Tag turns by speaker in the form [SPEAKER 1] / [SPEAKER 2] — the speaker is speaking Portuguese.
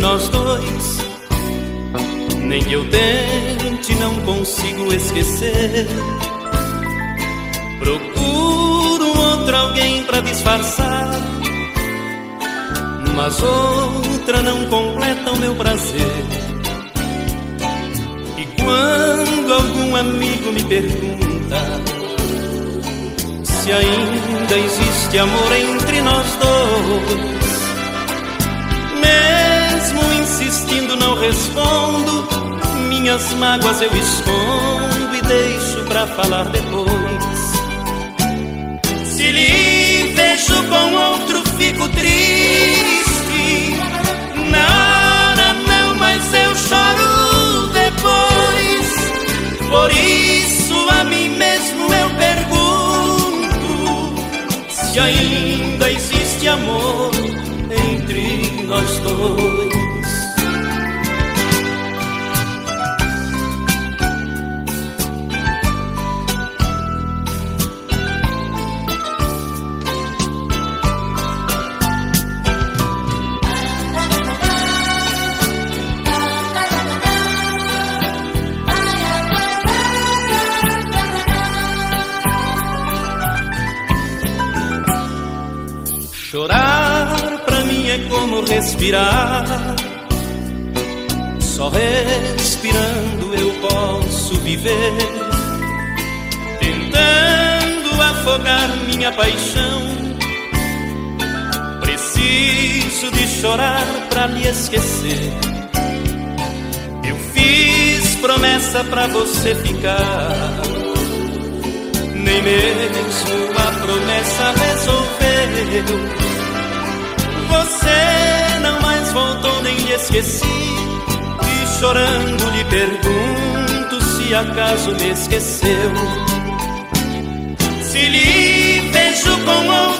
[SPEAKER 1] nós dois. Nem eu tente, não consigo esquecer. Procuro outro alguém pra disfarçar, mas outra não completa o meu prazer. E quando algum amigo me pergunta se ainda existe amor entre nós dois, respondo. Minhas mágoas eu escondo e deixo pra falar depois. Se lhe vejo com outro, fico triste. Na hora não, mas eu choro depois. Por isso a mim mesmo eu pergunto se ainda existe amor entre nós dois. Chorar pra mim é como respirar. Só respirando eu posso viver. Tentando afogar minha paixão. Preciso de chorar pra lhe esquecer. Eu fiz promessa pra você ficar. Nem mesmo a promessa resolveu. Você não mais voltou, nem lhe esqueci. E chorando lhe pergunto se acaso me esqueceu. Se lhe vejo com outro,